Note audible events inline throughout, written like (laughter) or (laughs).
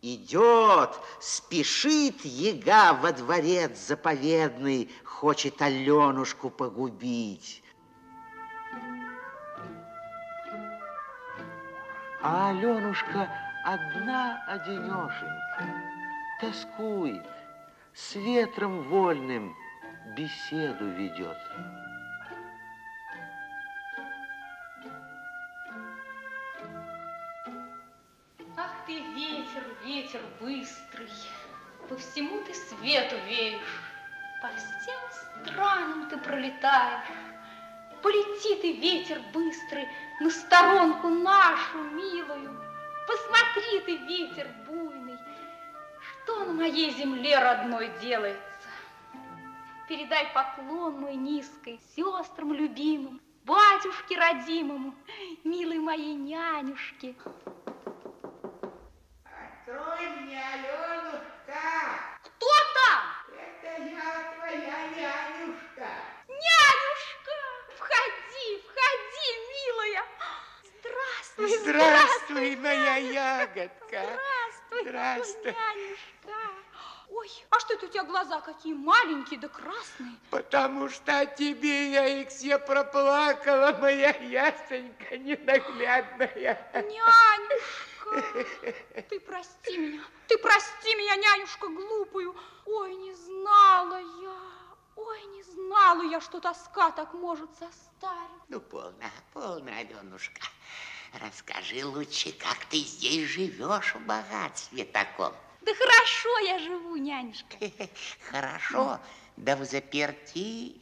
Идет, спешит яга во дворец заповедный, хочет Аленушку погубить. А Аленушка одна одинешенька, тоскует, с ветром вольным беседу ведет. Ветер, ветер быстрый, по всему ты свету веешь, по всем странам ты пролетаешь. Полети ты, ветер быстрый, на сторонку нашу милую. Посмотри ты, ветер буйный, что на моей земле родной делается. Передай поклон мой низкой сестрам любимым, батюшке родимому, милой моей нянюшке. Открой мне, Аленушка! Кто там? Это я, твоя нянюшка. Нянюшка! Входи, входи, милая! Здравствуй, моя ягодка. Здравствуй, Здравствуй. нянюшка! Ой, а что это у тебя глаза какие маленькие да красные? Потому что тебе я их все проплакала, моя ясенька ненаглядная. Нянюшка, ты прости меня, ты прости меня, нянюшка глупую. Ой, не знала я, ой, не знала я, что тоска так может состарить. Ну, полно, полно, Аленушка. Расскажи лучше, как ты здесь живешь в богатстве таком. Да хорошо я живу, нянюшка. Хорошо, да в заперти.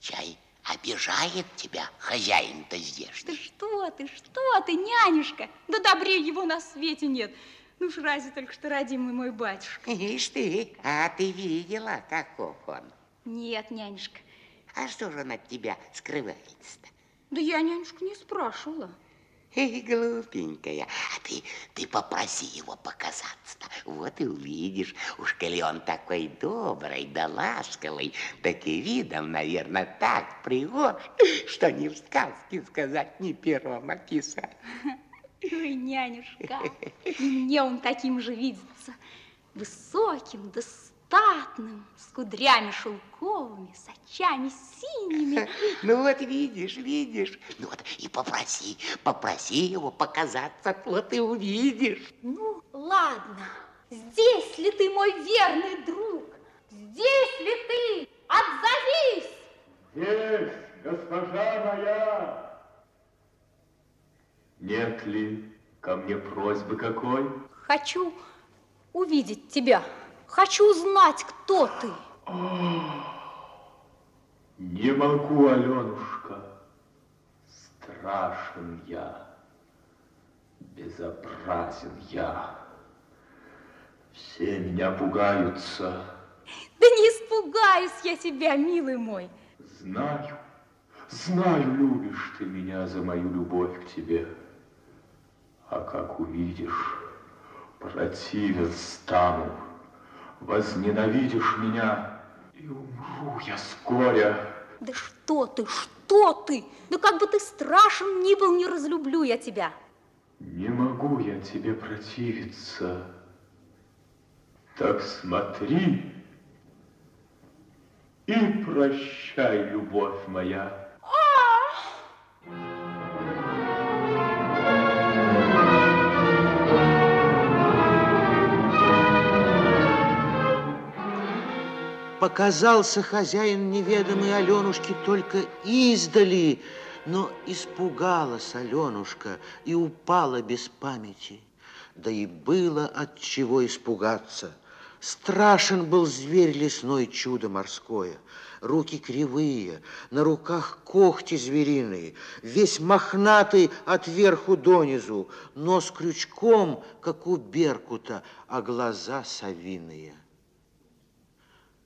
Чай обижает тебя хозяин-то Ты здешний. что ты, что ты, нянюшка? Да добрее его на свете нет. Ну уж разве только что родимый мой батюшка. Ишь ты, а ты видела, каков он? Нет, нянюшка, А что же он от тебя скрывается-то? да я, нянюшка, не спрашивала. Эй, глупенькая, а ты, ты попроси его показаться-то. Вот и увидишь, уж коли он такой добрый да ласковый, так и видом, наверное, так пригож, что ни в сказке сказать, ни первым описать. Ой, нянюшка, (laughs) и мне он таким же видится. Высоким, да статным, с кудрями шелковыми, с очами синими. Ну вот видишь, видишь, ну вот и попроси, попроси его показаться, вот и увидишь. Ну, ладно, здесь ли ты, мой верный друг? Здесь ли ты? Отзовись! Здесь, госпожа моя! Нет ли ко мне просьбы какой? Хочу увидеть тебя. Хочу узнать, кто ты. Не могу, Аленушка. Страшен я, безобразен я. Все меня пугаются. Да не испугаюсь я тебя, милый мой. Знаю, знаю, любишь ты меня за мою любовь к тебе. А как увидишь, противен стану, возненавидишь меня, и умру я с горя. Да что ты, что ты? Да как бы ты страшен ни был, не разлюблю я тебя. Не могу я тебе противиться. Так смотри и прощай, любовь моя. Показался хозяин неведомый Аленушке только издали, но испугалась Аленушка и упала без памяти. Да и было от чего испугаться. Страшен был зверь лесной чудо морское. Руки кривые, на руках когти звериные, весь мохнатый от верху донизу, нос крючком, как у беркута, а глаза совиные.